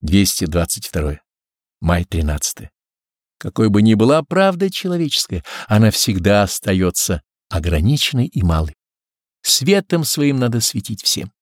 222. Май 13. Какой бы ни была правда человеческая, она всегда остается ограниченной и малой. Светом своим надо светить всем.